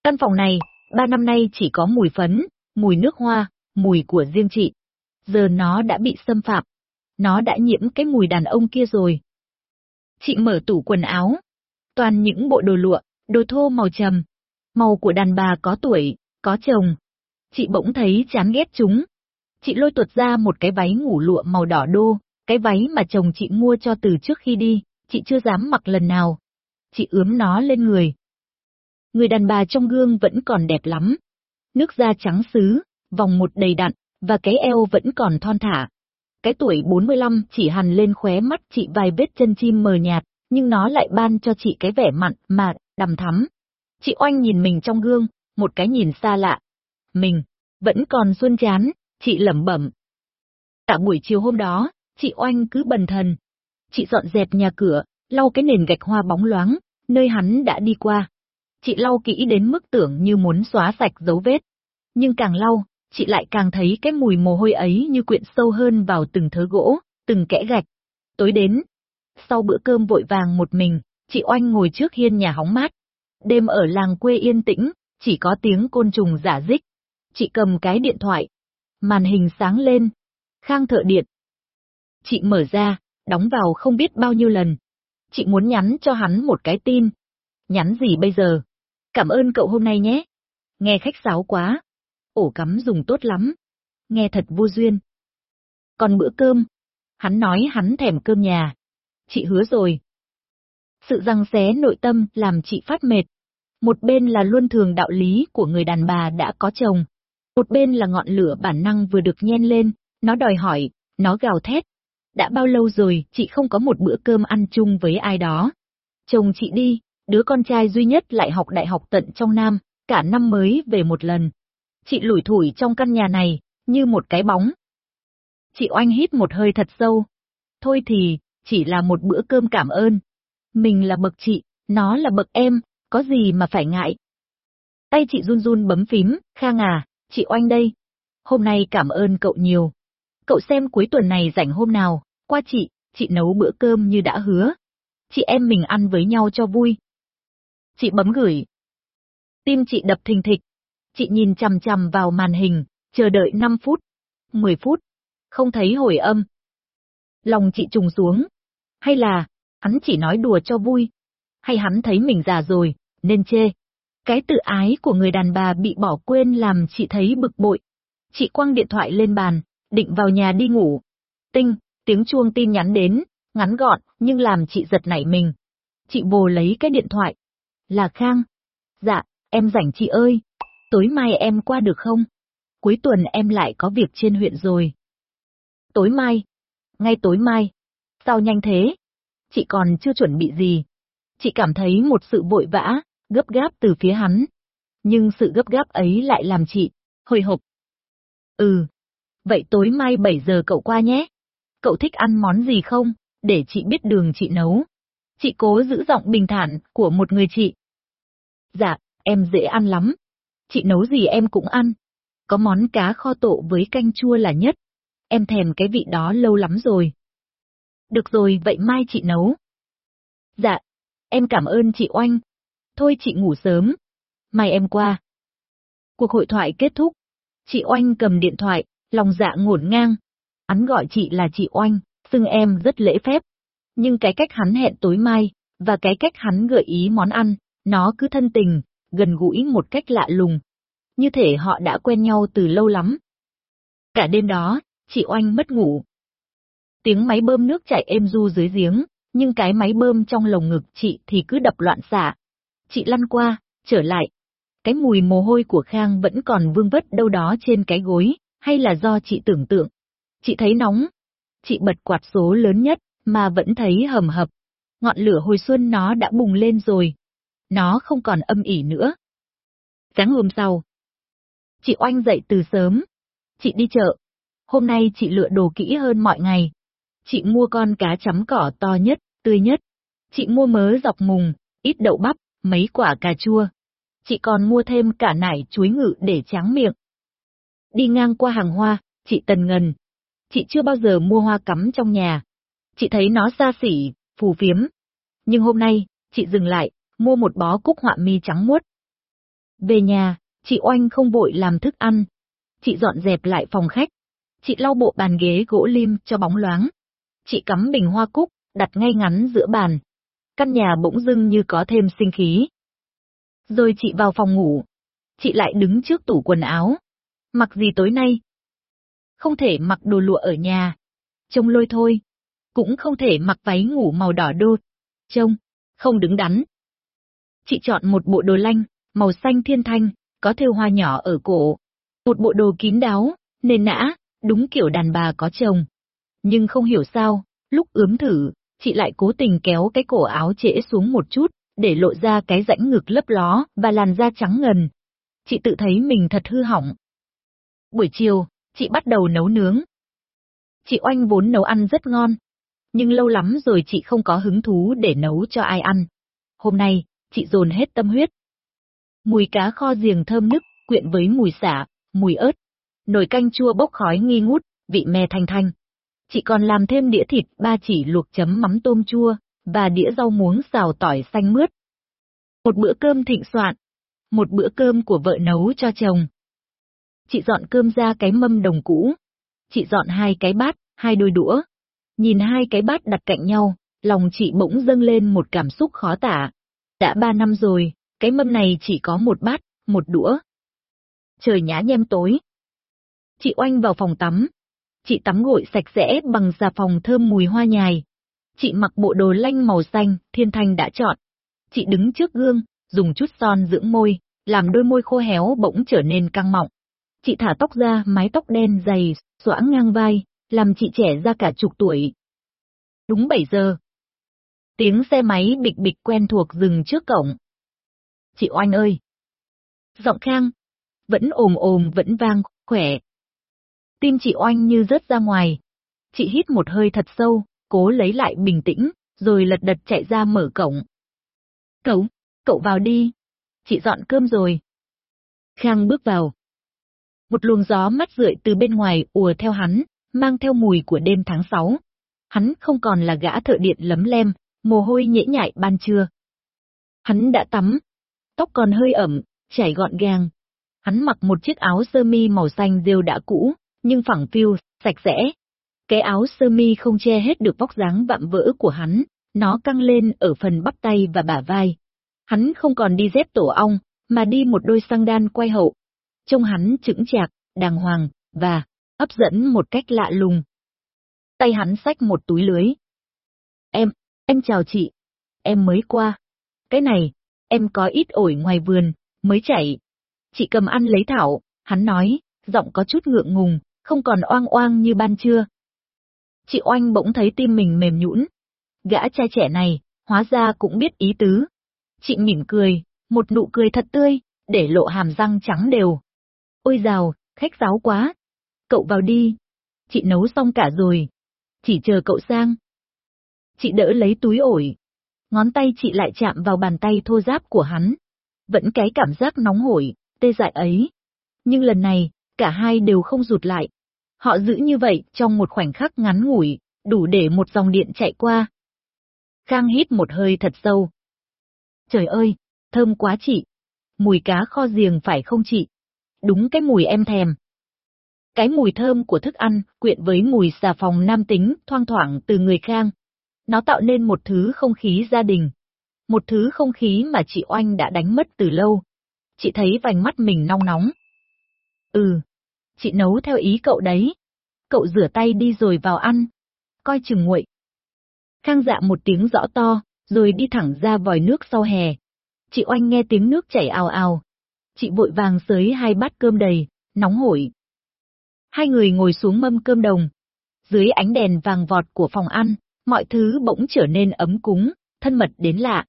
A: Căn phòng này, ba năm nay chỉ có mùi phấn, mùi nước hoa, mùi của riêng chị. Giờ nó đã bị xâm phạm. Nó đã nhiễm cái mùi đàn ông kia rồi. Chị mở tủ quần áo. Toàn những bộ đồ lụa, đồ thô màu trầm. Màu của đàn bà có tuổi, có chồng. Chị bỗng thấy chán ghét chúng. Chị lôi tuột ra một cái váy ngủ lụa màu đỏ đô, cái váy mà chồng chị mua cho từ trước khi đi, chị chưa dám mặc lần nào. Chị ướm nó lên người. Người đàn bà trong gương vẫn còn đẹp lắm. Nước da trắng xứ, vòng một đầy đặn, và cái eo vẫn còn thon thả. Cái tuổi 45 chỉ hằn lên khóe mắt chị vài vết chân chim mờ nhạt, nhưng nó lại ban cho chị cái vẻ mặn mà đầm thắm. Chị oanh nhìn mình trong gương, một cái nhìn xa lạ. Mình, vẫn còn xuân chán, chị lẩm bẩm. Cả buổi chiều hôm đó, chị oanh cứ bần thần. Chị dọn dẹp nhà cửa, lau cái nền gạch hoa bóng loáng, nơi hắn đã đi qua. Chị lau kỹ đến mức tưởng như muốn xóa sạch dấu vết. Nhưng càng lau, chị lại càng thấy cái mùi mồ hôi ấy như quyện sâu hơn vào từng thớ gỗ, từng kẽ gạch. Tối đến, sau bữa cơm vội vàng một mình, chị Oanh ngồi trước hiên nhà hóng mát. Đêm ở làng quê yên tĩnh, chỉ có tiếng côn trùng giả dích. Chị cầm cái điện thoại. Màn hình sáng lên. Khang thợ điện. Chị mở ra, đóng vào không biết bao nhiêu lần. Chị muốn nhắn cho hắn một cái tin. Nhắn gì bây giờ? Cảm ơn cậu hôm nay nhé. Nghe khách sáo quá. Ổ cắm dùng tốt lắm. Nghe thật vô duyên. Còn bữa cơm, hắn nói hắn thèm cơm nhà. Chị hứa rồi. Sự răng xé nội tâm làm chị phát mệt. Một bên là luân thường đạo lý của người đàn bà đã có chồng. Một bên là ngọn lửa bản năng vừa được nhen lên, nó đòi hỏi, nó gào thét. Đã bao lâu rồi chị không có một bữa cơm ăn chung với ai đó. Chồng chị đi, đứa con trai duy nhất lại học đại học tận trong Nam, cả năm mới về một lần. Chị lủi thủi trong căn nhà này, như một cái bóng. Chị oanh hít một hơi thật sâu. Thôi thì, chỉ là một bữa cơm cảm ơn. Mình là bậc chị, nó là bậc em, có gì mà phải ngại. Tay chị run run bấm phím, Khang à, chị oanh đây. Hôm nay cảm ơn cậu nhiều. Cậu xem cuối tuần này rảnh hôm nào, qua chị, chị nấu bữa cơm như đã hứa. Chị em mình ăn với nhau cho vui. Chị bấm gửi. Tim chị đập thình thịch. Chị nhìn chằm chằm vào màn hình, chờ đợi 5 phút, 10 phút, không thấy hồi âm. Lòng chị trùng xuống. Hay là, hắn chỉ nói đùa cho vui. Hay hắn thấy mình già rồi, nên chê. Cái tự ái của người đàn bà bị bỏ quên làm chị thấy bực bội. Chị quăng điện thoại lên bàn, định vào nhà đi ngủ. Tinh, tiếng chuông tin nhắn đến, ngắn gọn, nhưng làm chị giật nảy mình. Chị bồ lấy cái điện thoại. Là Khang. Dạ, em rảnh chị ơi. Tối mai em qua được không? Cuối tuần em lại có việc trên huyện rồi. Tối mai? Ngay tối mai? Sao nhanh thế? Chị còn chưa chuẩn bị gì. Chị cảm thấy một sự vội vã, gấp gáp từ phía hắn. Nhưng sự gấp gáp ấy lại làm chị, hồi hộp. Ừ. Vậy tối mai 7 giờ cậu qua nhé. Cậu thích ăn món gì không, để chị biết đường chị nấu. Chị cố giữ giọng bình thản của một người chị. Dạ, em dễ ăn lắm. Chị nấu gì em cũng ăn. Có món cá kho tộ với canh chua là nhất. Em thèm cái vị đó lâu lắm rồi. Được rồi, vậy mai chị nấu. Dạ, em cảm ơn chị Oanh. Thôi chị ngủ sớm. Mai em qua. Cuộc hội thoại kết thúc. Chị Oanh cầm điện thoại, lòng dạ ngổn ngang. Hắn gọi chị là chị Oanh, xưng em rất lễ phép. Nhưng cái cách hắn hẹn tối mai, và cái cách hắn gợi ý món ăn, nó cứ thân tình, gần gũi một cách lạ lùng. Như thể họ đã quen nhau từ lâu lắm. Cả đêm đó, chị Oanh mất ngủ. Tiếng máy bơm nước chảy êm du dưới giếng, nhưng cái máy bơm trong lồng ngực chị thì cứ đập loạn xạ. Chị lăn qua, trở lại. Cái mùi mồ hôi của Khang vẫn còn vương vất đâu đó trên cái gối, hay là do chị tưởng tượng. Chị thấy nóng. Chị bật quạt số lớn nhất, mà vẫn thấy hầm hập. Ngọn lửa hồi xuân nó đã bùng lên rồi. Nó không còn âm ỉ nữa. Sáng hôm sau, chị Oanh dậy từ sớm. Chị đi chợ. Hôm nay chị lựa đồ kỹ hơn mọi ngày. Chị mua con cá chấm cỏ to nhất, tươi nhất. Chị mua mớ dọc mùng, ít đậu bắp, mấy quả cà chua. Chị còn mua thêm cả nải chuối ngự để tráng miệng. Đi ngang qua hàng hoa, chị Tần Ngần. Chị chưa bao giờ mua hoa cắm trong nhà. Chị thấy nó xa xỉ, phù phiếm. Nhưng hôm nay, chị dừng lại, mua một bó cúc họa mi trắng muốt. Về nhà, chị Oanh không vội làm thức ăn. Chị dọn dẹp lại phòng khách. Chị lau bộ bàn ghế gỗ lim cho bóng loáng. Chị cắm bình hoa cúc, đặt ngay ngắn giữa bàn. Căn nhà bỗng dưng như có thêm sinh khí. Rồi chị vào phòng ngủ. Chị lại đứng trước tủ quần áo. Mặc gì tối nay? Không thể mặc đồ lụa ở nhà. Trông lôi thôi. Cũng không thể mặc váy ngủ màu đỏ đô. Trông, không đứng đắn. Chị chọn một bộ đồ lanh, màu xanh thiên thanh, có thêu hoa nhỏ ở cổ. Một bộ đồ kín đáo, nền nã, đúng kiểu đàn bà có chồng. Nhưng không hiểu sao, lúc ướm thử, chị lại cố tình kéo cái cổ áo trễ xuống một chút, để lộ ra cái rãnh ngực lấp ló và làn da trắng ngần. Chị tự thấy mình thật hư hỏng. Buổi chiều, chị bắt đầu nấu nướng. Chị Oanh vốn nấu ăn rất ngon, nhưng lâu lắm rồi chị không có hứng thú để nấu cho ai ăn. Hôm nay, chị dồn hết tâm huyết. Mùi cá kho giềng thơm nức, quyện với mùi xả, mùi ớt. Nồi canh chua bốc khói nghi ngút, vị me thanh thanh. Chị còn làm thêm đĩa thịt ba chỉ luộc chấm mắm tôm chua, và đĩa rau muống xào tỏi xanh mướt. Một bữa cơm thịnh soạn. Một bữa cơm của vợ nấu cho chồng. Chị dọn cơm ra cái mâm đồng cũ. Chị dọn hai cái bát, hai đôi đũa. Nhìn hai cái bát đặt cạnh nhau, lòng chị bỗng dâng lên một cảm xúc khó tả. Đã ba năm rồi, cái mâm này chỉ có một bát, một đũa. Trời nhá nhem tối. Chị oanh vào phòng tắm. Chị tắm gội sạch sẽ bằng xà phòng thơm mùi hoa nhài. Chị mặc bộ đồ lanh màu xanh, thiên thanh đã chọn. Chị đứng trước gương, dùng chút son dưỡng môi, làm đôi môi khô héo bỗng trở nên căng mọng. Chị thả tóc ra, mái tóc đen dày, xõa ngang vai, làm chị trẻ ra cả chục tuổi. Đúng 7 giờ. Tiếng xe máy bịch bịch quen thuộc dừng trước cổng. Chị Oanh ơi! Giọng khang, vẫn ồm ồm vẫn vang, khỏe. Tim chị Oanh như rớt ra ngoài. Chị hít một hơi thật sâu, cố lấy lại bình tĩnh, rồi lật đật chạy ra mở cổng. Cậu, cậu vào đi. Chị dọn cơm rồi. Khang bước vào. Một luồng gió mắt rượi từ bên ngoài ùa theo hắn, mang theo mùi của đêm tháng 6. Hắn không còn là gã thợ điện lấm lem, mồ hôi nhễ nhại ban trưa. Hắn đã tắm, tóc còn hơi ẩm, chảy gọn gàng. Hắn mặc một chiếc áo sơ mi màu xanh rêu đã cũ, nhưng phẳng phiu, sạch sẽ. Cái áo sơ mi không che hết được vóc dáng vạm vỡ của hắn, nó căng lên ở phần bắp tay và bả vai. Hắn không còn đi dép tổ ong, mà đi một đôi xăng đan quay hậu. Trông hắn chững chạc, đàng hoàng, và hấp dẫn một cách lạ lùng. Tay hắn xách một túi lưới. Em, em chào chị. Em mới qua. Cái này, em có ít ổi ngoài vườn, mới chảy. Chị cầm ăn lấy thảo, hắn nói, giọng có chút ngượng ngùng, không còn oang oang như ban trưa. Chị Oanh bỗng thấy tim mình mềm nhũn. Gã trai trẻ này, hóa ra cũng biết ý tứ. Chị mỉm cười, một nụ cười thật tươi, để lộ hàm răng trắng đều. Ôi dào, khách sáo quá, Cậu vào đi. Chị nấu xong cả rồi. Chỉ chờ cậu sang. Chị đỡ lấy túi ổi. Ngón tay chị lại chạm vào bàn tay thô giáp của hắn. Vẫn cái cảm giác nóng hổi, tê dại ấy. Nhưng lần này, cả hai đều không rụt lại. Họ giữ như vậy trong một khoảnh khắc ngắn ngủi, đủ để một dòng điện chạy qua. Khang hít một hơi thật sâu. Trời ơi, thơm quá chị. Mùi cá kho giềng phải không chị? Đúng cái mùi em thèm. Cái mùi thơm của thức ăn quyện với mùi xà phòng nam tính thoang thoảng từ người khang. Nó tạo nên một thứ không khí gia đình, một thứ không khí mà chị Oanh đã đánh mất từ lâu. Chị thấy vành mắt mình nong nóng. Ừ, chị nấu theo ý cậu đấy. Cậu rửa tay đi rồi vào ăn. Coi chừng nguội. Khang dạ một tiếng rõ to, rồi đi thẳng ra vòi nước sau hè. Chị Oanh nghe tiếng nước chảy ào ào. Chị vội vàng sới hai bát cơm đầy, nóng hổi. Hai người ngồi xuống mâm cơm đồng. Dưới ánh đèn vàng vọt của phòng ăn, mọi thứ bỗng trở nên ấm cúng, thân mật đến lạ.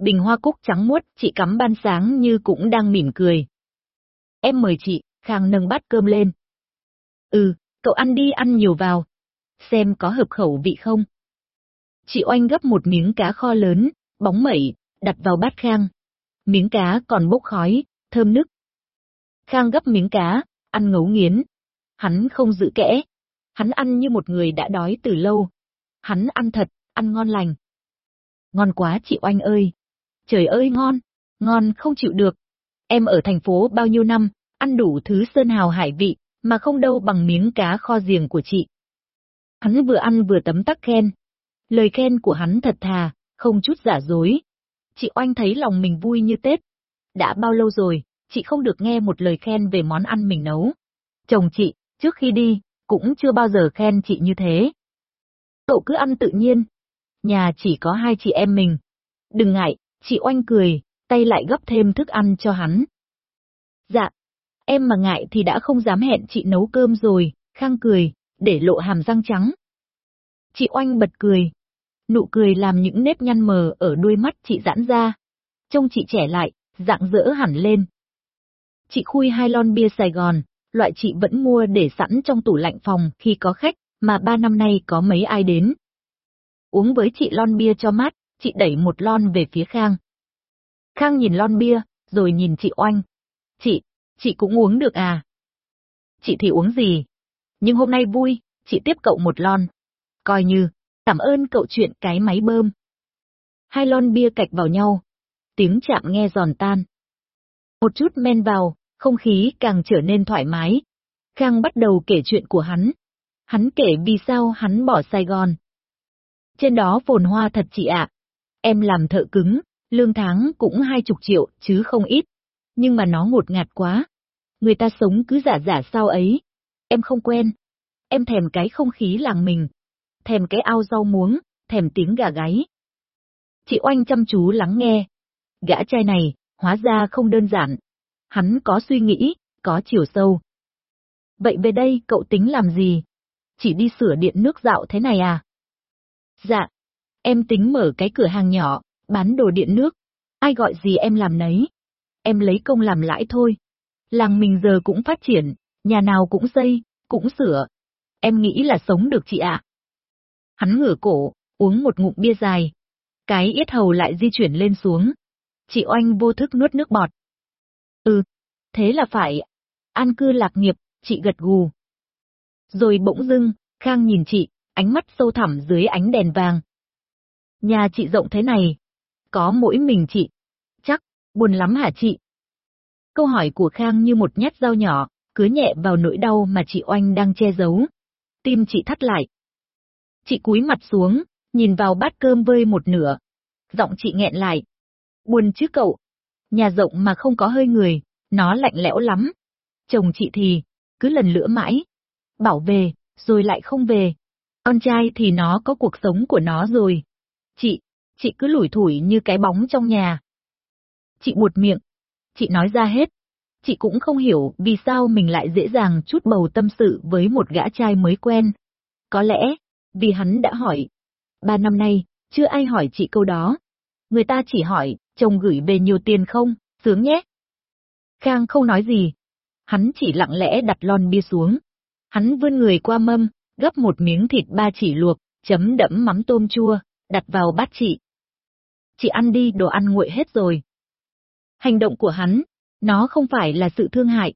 A: Bình hoa cúc trắng muốt chị cắm ban sáng như cũng đang mỉm cười. Em mời chị, Khang nâng bát cơm lên. Ừ, cậu ăn đi ăn nhiều vào. Xem có hợp khẩu vị không? Chị Oanh gấp một miếng cá kho lớn, bóng mẩy, đặt vào bát Khang. Miếng cá còn bốc khói, thơm nức. Khang gấp miếng cá, ăn ngấu nghiến. Hắn không giữ kẽ. Hắn ăn như một người đã đói từ lâu. Hắn ăn thật, ăn ngon lành. Ngon quá chị Oanh ơi! Trời ơi ngon! Ngon không chịu được. Em ở thành phố bao nhiêu năm, ăn đủ thứ sơn hào hải vị, mà không đâu bằng miếng cá kho giềng của chị. Hắn vừa ăn vừa tấm tắc khen. Lời khen của hắn thật thà, không chút giả dối. Chị Oanh thấy lòng mình vui như Tết. Đã bao lâu rồi, chị không được nghe một lời khen về món ăn mình nấu. Chồng chị, trước khi đi, cũng chưa bao giờ khen chị như thế. Cậu cứ ăn tự nhiên. Nhà chỉ có hai chị em mình. Đừng ngại, chị Oanh cười, tay lại gấp thêm thức ăn cho hắn. Dạ, em mà ngại thì đã không dám hẹn chị nấu cơm rồi, khang cười, để lộ hàm răng trắng. Chị Oanh bật cười. Nụ cười làm những nếp nhăn mờ ở đuôi mắt chị giãn ra. Trông chị trẻ lại, dạng dỡ hẳn lên. Chị khui hai lon bia Sài Gòn, loại chị vẫn mua để sẵn trong tủ lạnh phòng khi có khách, mà ba năm nay có mấy ai đến. Uống với chị lon bia cho mát, chị đẩy một lon về phía Khang. Khang nhìn lon bia, rồi nhìn chị Oanh. Chị, chị cũng uống được à? Chị thì uống gì? Nhưng hôm nay vui, chị tiếp cậu một lon. Coi như, cảm ơn cậu chuyện cái máy bơm. Hai lon bia cạch vào nhau. Tiếng chạm nghe giòn tan. Một chút men vào, không khí càng trở nên thoải mái. Khang bắt đầu kể chuyện của hắn. Hắn kể vì sao hắn bỏ Sài Gòn. Trên đó phồn hoa thật chị ạ. Em làm thợ cứng, lương tháng cũng hai chục triệu chứ không ít. Nhưng mà nó ngột ngạt quá. Người ta sống cứ giả giả sao ấy. Em không quen. Em thèm cái không khí làng mình. Thèm cái ao rau muống, thèm tiếng gà gáy. Chị Oanh chăm chú lắng nghe. Gã trai này, hóa ra không đơn giản. Hắn có suy nghĩ, có chiều sâu. Vậy về đây cậu tính làm gì? Chỉ đi sửa điện nước dạo thế này à? Dạ, em tính mở cái cửa hàng nhỏ, bán đồ điện nước. Ai gọi gì em làm nấy. Em lấy công làm lãi thôi. Làng mình giờ cũng phát triển, nhà nào cũng xây, cũng sửa. Em nghĩ là sống được chị ạ. Hắn ngửa cổ, uống một ngụm bia dài. Cái yết hầu lại di chuyển lên xuống. Chị Oanh vô thức nuốt nước bọt. Ừ, thế là phải. An cư lạc nghiệp, chị gật gù. Rồi bỗng dưng, Khang nhìn chị, ánh mắt sâu thẳm dưới ánh đèn vàng. Nhà chị rộng thế này, có mỗi mình chị. Chắc, buồn lắm hả chị? Câu hỏi của Khang như một nhát dao nhỏ, cứ nhẹ vào nỗi đau mà chị Oanh đang che giấu. Tim chị thắt lại. Chị cúi mặt xuống, nhìn vào bát cơm vơi một nửa. Giọng chị nghẹn lại. Buồn chứ cậu. Nhà rộng mà không có hơi người, nó lạnh lẽo lắm. Chồng chị thì, cứ lần lữa mãi. Bảo về, rồi lại không về. Con trai thì nó có cuộc sống của nó rồi. Chị, chị cứ lủi thủi như cái bóng trong nhà. Chị buột miệng. Chị nói ra hết. Chị cũng không hiểu vì sao mình lại dễ dàng chút bầu tâm sự với một gã trai mới quen. Có lẽ, vì hắn đã hỏi. Ba năm nay, chưa ai hỏi chị câu đó. Người ta chỉ hỏi, chồng gửi về nhiều tiền không, sướng nhé. Khang không nói gì. Hắn chỉ lặng lẽ đặt lon bia xuống. Hắn vươn người qua mâm, gấp một miếng thịt ba chỉ luộc, chấm đẫm mắm tôm chua, đặt vào bát chị. Chị ăn đi đồ ăn nguội hết rồi. Hành động của hắn, nó không phải là sự thương hại.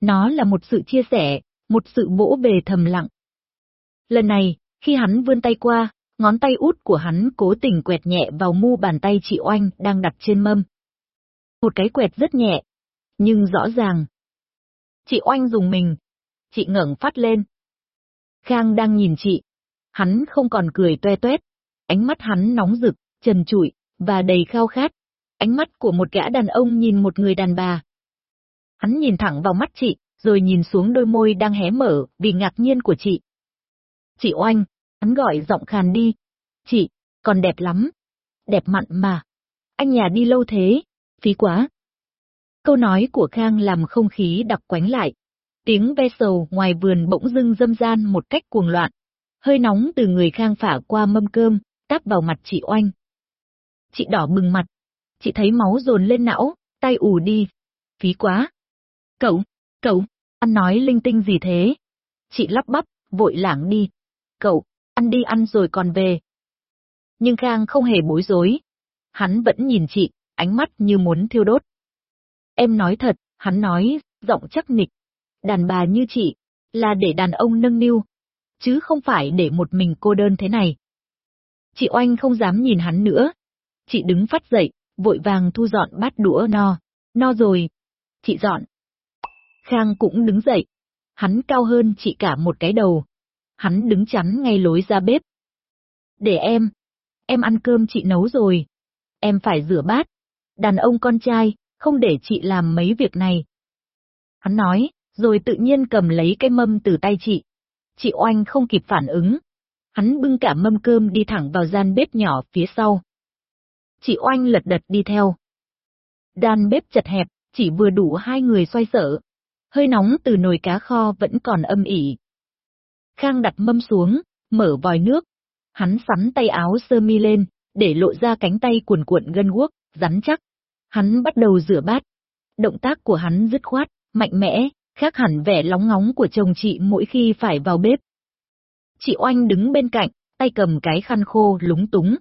A: Nó là một sự chia sẻ, một sự bỗ về thầm lặng. Lần này, khi hắn vươn tay qua, ngón tay út của hắn cố tình quẹt nhẹ vào mu bàn tay chị Oanh đang đặt trên mâm. Một cái quẹt rất nhẹ, nhưng rõ ràng. Chị Oanh dùng mình. Chị ngẩng phát lên. Khang đang nhìn chị. Hắn không còn cười toe toét. Ánh mắt hắn nóng rực, trần trụi, và đầy khao khát. Ánh mắt của một gã đàn ông nhìn một người đàn bà. Hắn nhìn thẳng vào mắt chị, rồi nhìn xuống đôi môi đang hé mở vì ngạc nhiên của chị. Chị Oanh, hắn gọi giọng khàn đi. Chị, còn đẹp lắm. Đẹp mặn mà. Anh nhà đi lâu thế, phí quá. Câu nói của Khang làm không khí đặc quánh lại. Tiếng ve sầu ngoài vườn bỗng dưng dâm gian một cách cuồng loạn. Hơi nóng từ người Khang phả qua mâm cơm, táp vào mặt chị Oanh. Chị đỏ bừng mặt. Chị thấy máu dồn lên não, tay ù đi. Phí quá. Cậu, cậu, ăn nói linh tinh gì thế? Chị lắp bắp, vội lảng đi. Cậu, ăn đi ăn rồi còn về. Nhưng Khang không hề bối rối. Hắn vẫn nhìn chị, ánh mắt như muốn thiêu đốt. Em nói thật, hắn nói, giọng chắc nịch. Đàn bà như chị, là để đàn ông nâng niu, chứ không phải để một mình cô đơn thế này. Chị Oanh không dám nhìn hắn nữa. Chị đứng phát dậy, vội vàng thu dọn bát đũa no. No rồi. Chị dọn. Khang cũng đứng dậy. Hắn cao hơn chị cả một cái đầu. Hắn đứng chắn ngay lối ra bếp. Để em. Em ăn cơm chị nấu rồi. Em phải rửa bát. Đàn ông con trai, không để chị làm mấy việc này. Hắn nói, rồi tự nhiên cầm lấy cái mâm từ tay chị. Chị Oanh không kịp phản ứng. Hắn bưng cả mâm cơm đi thẳng vào gian bếp nhỏ phía sau. Chị Oanh lật đật đi theo. Đàn bếp chật hẹp, chỉ vừa đủ hai người xoay sở. Hơi nóng từ nồi cá kho vẫn còn âm ỉ. Khang đặt mâm xuống, mở vòi nước. Hắn sắn tay áo sơ mi lên, để lộ ra cánh tay cuồn cuộn gân guốc, rắn chắc. Hắn bắt đầu rửa bát. Động tác của hắn dứt khoát, mạnh mẽ, khác hẳn vẻ lóng ngóng của chồng chị mỗi khi phải vào bếp. Chị Oanh đứng bên cạnh, tay cầm cái khăn khô lúng túng.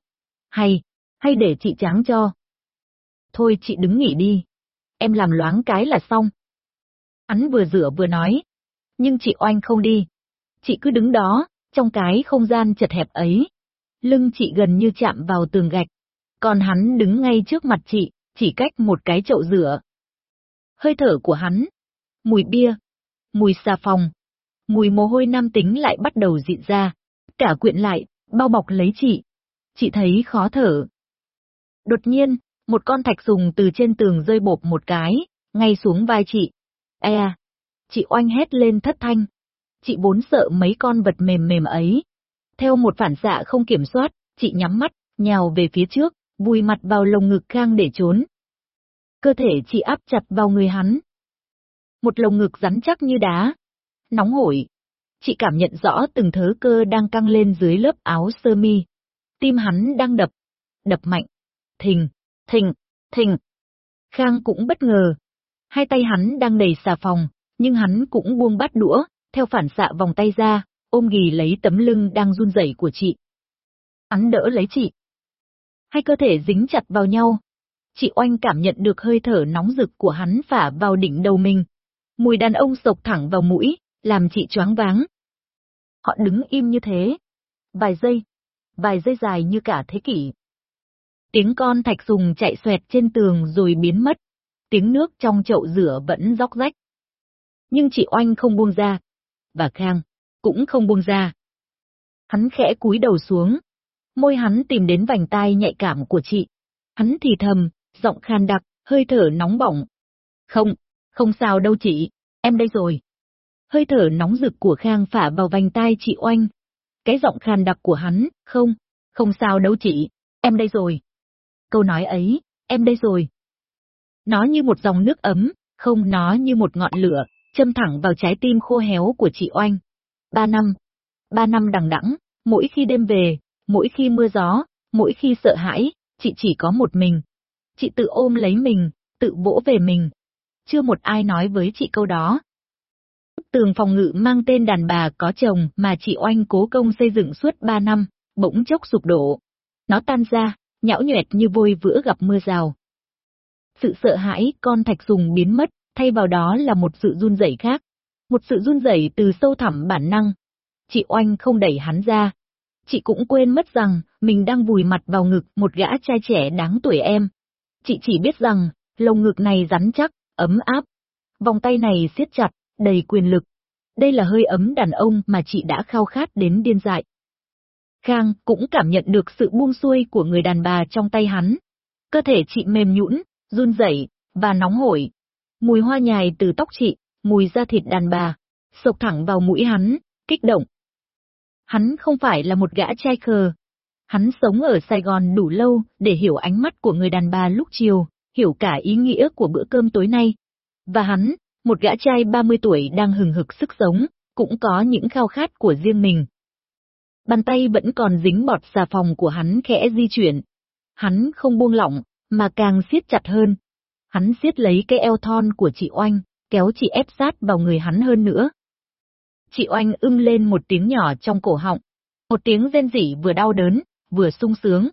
A: Hay, hay để chị tráng cho. Thôi chị đứng nghỉ đi. Em làm loáng cái là xong. Hắn vừa rửa vừa nói. Nhưng chị Oanh không đi. Chị cứ đứng đó, trong cái không gian chật hẹp ấy. Lưng chị gần như chạm vào tường gạch. Còn hắn đứng ngay trước mặt chị, chỉ cách một cái chậu rửa. Hơi thở của hắn, mùi bia, mùi xà phòng, mùi mồ hôi nam tính lại bắt đầu dịn ra, cả quyện lại, bao bọc lấy chị. Chị thấy khó thở. Đột nhiên, một con thạch sùng từ trên tường rơi bộp một cái, ngay xuống vai chị. e, à! Chị oanh hét lên thất thanh. Chị bốn sợ mấy con vật mềm mềm ấy. Theo một phản xạ không kiểm soát, chị nhắm mắt, nhào về phía trước, vùi mặt vào lồng ngực Khang để trốn. Cơ thể chị áp chặt vào người hắn. Một lồng ngực rắn chắc như đá. Nóng hổi. Chị cảm nhận rõ từng thớ cơ đang căng lên dưới lớp áo sơ mi. Tim hắn đang đập. Đập mạnh. Thình, thình, thình. Khang cũng bất ngờ. Hai tay hắn đang đầy xà phòng, nhưng hắn cũng buông bát đũa, theo phản xạ vòng tay ra, ôm ghì lấy tấm lưng đang run rẩy của chị. Hắn đỡ lấy chị. Hai cơ thể dính chặt vào nhau. Chị Oanh cảm nhận được hơi thở nóng rực của hắn phả vào đỉnh đầu mình. Mùi đàn ông sộc thẳng vào mũi, làm chị choáng váng. Họ đứng im như thế. Vài giây. Vài giây dài như cả thế kỷ. Tiếng con thạch sùng chạy xoẹt trên tường rồi biến mất. Tiếng nước trong chậu rửa vẫn róc rách. Nhưng chị Oanh không buông ra. Và Khang cũng không buông ra. Hắn khẽ cúi đầu xuống. Môi hắn tìm đến vành tai nhạy cảm của chị. Hắn thì thầm, giọng khan đặc, hơi thở nóng bỏng. Không, không sao đâu chị, em đây rồi. Hơi thở nóng rực của Khang phả vào vành tai chị Oanh. Cái giọng khan đặc của hắn, không, không sao đâu chị, em đây rồi. Câu nói ấy, em đây rồi. Nó như một dòng nước ấm, không nó như một ngọn lửa, châm thẳng vào trái tim khô héo của chị Oanh. Ba năm, ba năm đằng đẵng, mỗi khi đêm về, mỗi khi mưa gió, mỗi khi sợ hãi, chị chỉ có một mình. Chị tự ôm lấy mình, tự vỗ về mình. Chưa một ai nói với chị câu đó. Tường phòng ngự mang tên đàn bà có chồng mà chị Oanh cố công xây dựng suốt ba năm, bỗng chốc sụp đổ. Nó tan ra, nhão nhuẹt như vôi vữa gặp mưa rào. Sự sợ hãi con thạch sùng biến mất, thay vào đó là một sự run rẩy khác, một sự run rẩy từ sâu thẳm bản năng. Chị Oanh không đẩy hắn ra. Chị cũng quên mất rằng mình đang vùi mặt vào ngực một gã trai trẻ đáng tuổi em. Chị chỉ biết rằng, lồng ngực này rắn chắc, ấm áp. Vòng tay này siết chặt, đầy quyền lực. Đây là hơi ấm đàn ông mà chị đã khao khát đến điên dại. Khang cũng cảm nhận được sự buông xuôi của người đàn bà trong tay hắn, Cơ thể chị mềm nhũn, run rẩy và nóng hổi. Mùi hoa nhài từ tóc chị, mùi da thịt đàn bà, sộc thẳng vào mũi hắn, kích động. Hắn không phải là một gã trai khờ. Hắn sống ở Sài Gòn đủ lâu để hiểu ánh mắt của người đàn bà lúc chiều, hiểu cả ý nghĩa của bữa cơm tối nay. Và hắn, một gã trai 30 tuổi đang hừng hực sức sống, cũng có những khao khát của riêng mình. Bàn tay vẫn còn dính bọt xà phòng của hắn khẽ di chuyển. Hắn không buông lỏng, mà càng siết chặt hơn. Hắn siết lấy cái eo thon của chị Oanh, kéo chị ép sát vào người hắn hơn nữa. Chị Oanh ưng lên một tiếng nhỏ trong cổ họng, một tiếng rên rỉ vừa đau đớn, vừa sung sướng.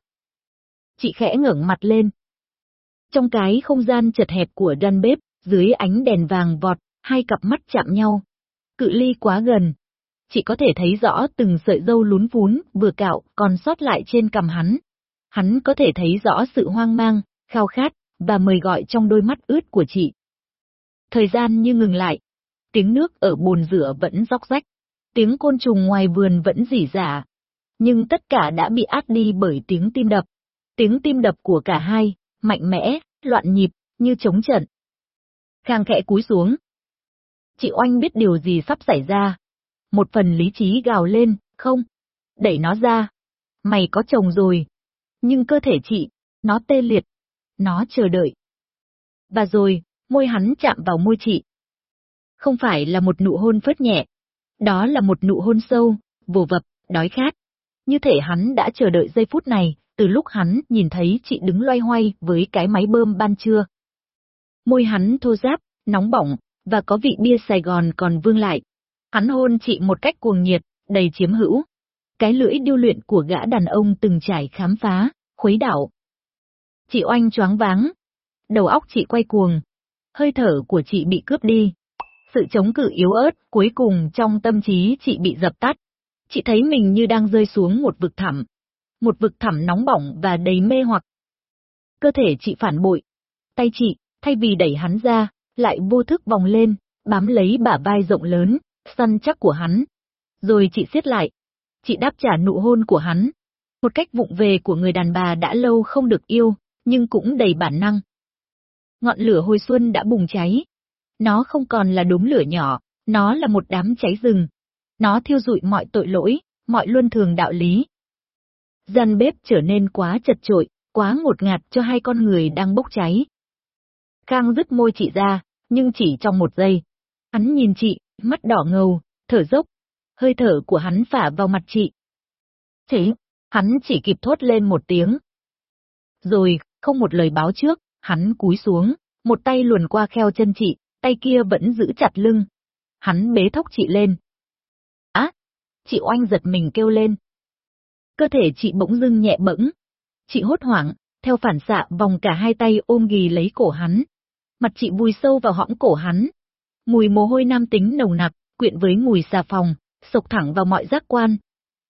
A: Chị khẽ ngẩng mặt lên. Trong cái không gian chật hẹp của đan bếp, dưới ánh đèn vàng vọt, hai cặp mắt chạm nhau. Cự ly quá gần. Chị có thể thấy rõ từng sợi dâu lún vún, vừa cạo, còn sót lại trên cằm hắn. Hắn có thể thấy rõ sự hoang mang, khao khát, và mời gọi trong đôi mắt ướt của chị. Thời gian như ngừng lại. Tiếng nước ở bồn rửa vẫn róc rách. Tiếng côn trùng ngoài vườn vẫn rỉ rả. Nhưng tất cả đã bị át đi bởi tiếng tim đập. Tiếng tim đập của cả hai, mạnh mẽ, loạn nhịp, như chống trận. Khang khẽ cúi xuống. Chị Oanh biết điều gì sắp xảy ra. Một phần lý trí gào lên, không, đẩy nó ra. Mày có chồng rồi. Nhưng cơ thể chị, nó tê liệt. Nó chờ đợi. Và rồi, môi hắn chạm vào môi chị. Không phải là một nụ hôn phớt nhẹ. Đó là một nụ hôn sâu, vồ vập, đói khát. Như thể hắn đã chờ đợi giây phút này, từ lúc hắn nhìn thấy chị đứng loay hoay với cái máy bơm ban trưa. Môi hắn thô ráp, nóng bỏng, và có vị bia Sài Gòn còn vương lại. Hắn hôn chị một cách cuồng nhiệt, đầy chiếm hữu. Cái lưỡi điêu luyện của gã đàn ông từng trải khám phá, khuấy đảo. Chị oanh choáng váng. Đầu óc chị quay cuồng. Hơi thở của chị bị cướp đi. Sự chống cự yếu ớt cuối cùng trong tâm trí chị bị dập tắt. Chị thấy mình như đang rơi xuống một vực thẳm. Một vực thẳm nóng bỏng và đầy mê hoặc. Cơ thể chị phản bội. Tay chị, thay vì đẩy hắn ra, lại vô thức vòng lên, bám lấy bả vai rộng lớn, săn chắc của hắn. Rồi chị siết lại. Chị đáp trả nụ hôn của hắn. Một cách vụng về của người đàn bà đã lâu không được yêu, nhưng cũng đầy bản năng. Ngọn lửa hồi xuân đã bùng cháy. Nó không còn là đốm lửa nhỏ, nó là một đám cháy rừng. Nó thiêu rụi mọi tội lỗi, mọi luân thường đạo lý. Gian bếp trở nên quá chật trội, quá ngột ngạt cho hai con người đang bốc cháy. Khang dứt môi chị ra, nhưng chỉ trong một giây. Hắn nhìn chị, mắt đỏ ngầu, thở dốc. Hơi thở của hắn phả vào mặt chị. Thế, hắn chỉ kịp thốt lên một tiếng. Rồi, không một lời báo trước, hắn cúi xuống, một tay luồn qua kheo chân chị, tay kia vẫn giữ chặt lưng. Hắn bế thốc chị lên. Á! chị oanh giật mình kêu lên. Cơ thể chị bỗng dưng nhẹ bẫng. Chị hốt hoảng, theo phản xạ vòng cả hai tay ôm ghì lấy cổ hắn, mặt chị vùi sâu vào hõm cổ hắn. Mùi mồ hôi nam tính nồng nặc, quyện với mùi xà phòng, sộc thẳng vào mọi giác quan.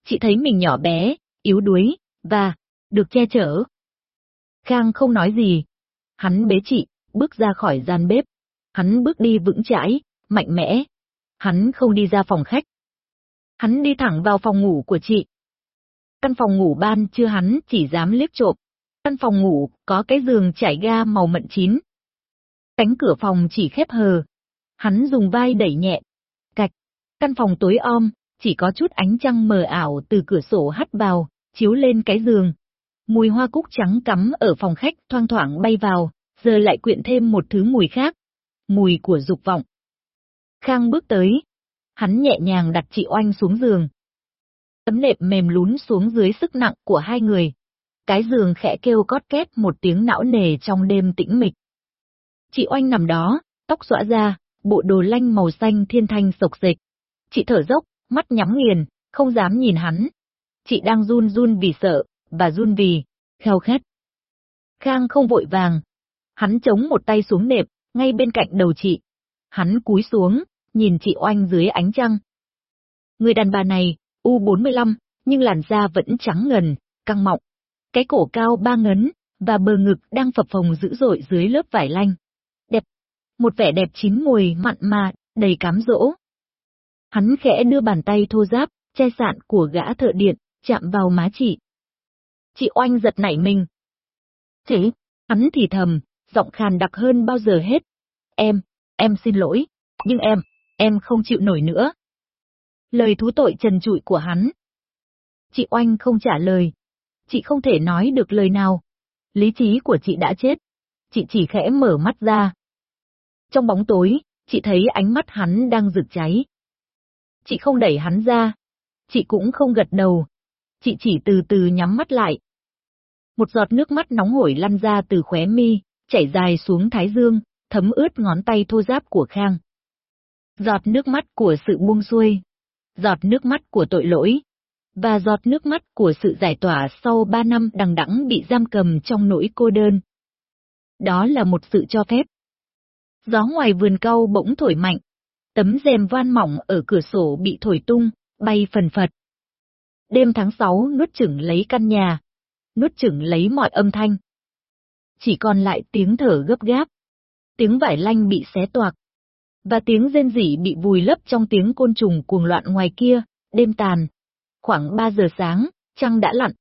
A: Chị thấy mình nhỏ bé, yếu đuối, và, được che chở. Khang không nói gì. Hắn bế chị, bước ra khỏi gian bếp. Hắn bước đi vững chãi, mạnh mẽ. Hắn không đi ra phòng khách. Hắn đi thẳng vào phòng ngủ của chị. Căn phòng ngủ ban chưa hắn chỉ dám liếc trộm. Căn phòng ngủ có cái giường trải ga màu mận chín, Cánh cửa phòng chỉ khép hờ. Hắn dùng vai đẩy nhẹ. Cạch. Căn phòng tối om, chỉ có chút ánh trăng mờ ảo từ cửa sổ hắt vào, chiếu lên cái giường. Mùi hoa cúc trắng cắm ở phòng khách thoang thoảng bay vào, giờ lại quyện thêm một thứ mùi khác. Mùi của dục vọng. Khang bước tới. Hắn nhẹ nhàng đặt chị Oanh xuống giường. Tấm nệm mềm lún xuống dưới sức nặng của hai người. Cái giường khẽ kêu cót két một tiếng não nề trong đêm tĩnh mịch. Chị Oanh nằm đó, tóc xõa ra, bộ đồ lanh màu xanh thiên thanh sộc dịch. Chị thở dốc, mắt nhắm nghiền, không dám nhìn hắn. Chị đang run run vì sợ, và run vì, kheo khét. Khang không vội vàng. Hắn chống một tay xuống nệp, ngay bên cạnh đầu chị. Hắn cúi xuống, nhìn chị Oanh dưới ánh trăng. Người đàn bà này, U45, nhưng làn da vẫn trắng ngần, căng mọng. Cái cổ cao ba ngấn, và bờ ngực đang phập phồng dữ dội dưới lớp vải lanh Đẹp, một vẻ đẹp chín mùi mặn mà, đầy cám dỗ. Hắn khẽ đưa bàn tay thô giáp, che sạn của gã thợ điện, chạm vào má chị. Chị oanh giật nảy mình. chị Hắn thì thầm, giọng khàn đặc hơn bao giờ hết. Em, em xin lỗi, nhưng em, em không chịu nổi nữa. Lời thú tội trần trụi của hắn. Chị Oanh không trả lời. Chị không thể nói được lời nào. Lý trí của chị đã chết. Chị chỉ khẽ mở mắt ra. Trong bóng tối, chị thấy ánh mắt hắn đang rực cháy. Chị không đẩy hắn ra. Chị cũng không gật đầu. Chị chỉ từ từ nhắm mắt lại. Một giọt nước mắt nóng hổi lăn ra từ khóe mi, chảy dài xuống thái dương, thấm ướt ngón tay thô ráp của Khang. Giọt nước mắt của sự buông xuôi, giọt nước mắt của tội lỗi, và giọt nước mắt của sự giải tỏa sau ba năm đằng đẵng bị giam cầm trong nỗi cô đơn. Đó là một sự cho phép. Gió ngoài vườn cau bỗng thổi mạnh, tấm rèm van mỏng ở cửa sổ bị thổi tung, bay phần phật. Đêm tháng sáu nuốt chửng lấy căn nhà, nuốt chửng lấy mọi âm thanh. Chỉ còn lại tiếng thở gấp gáp, tiếng vải lanh bị xé toạc, và tiếng rên rỉ bị vùi lấp trong tiếng côn trùng cuồng loạn ngoài kia, đêm tàn. Khoảng 3 giờ sáng, trăng đã lặn,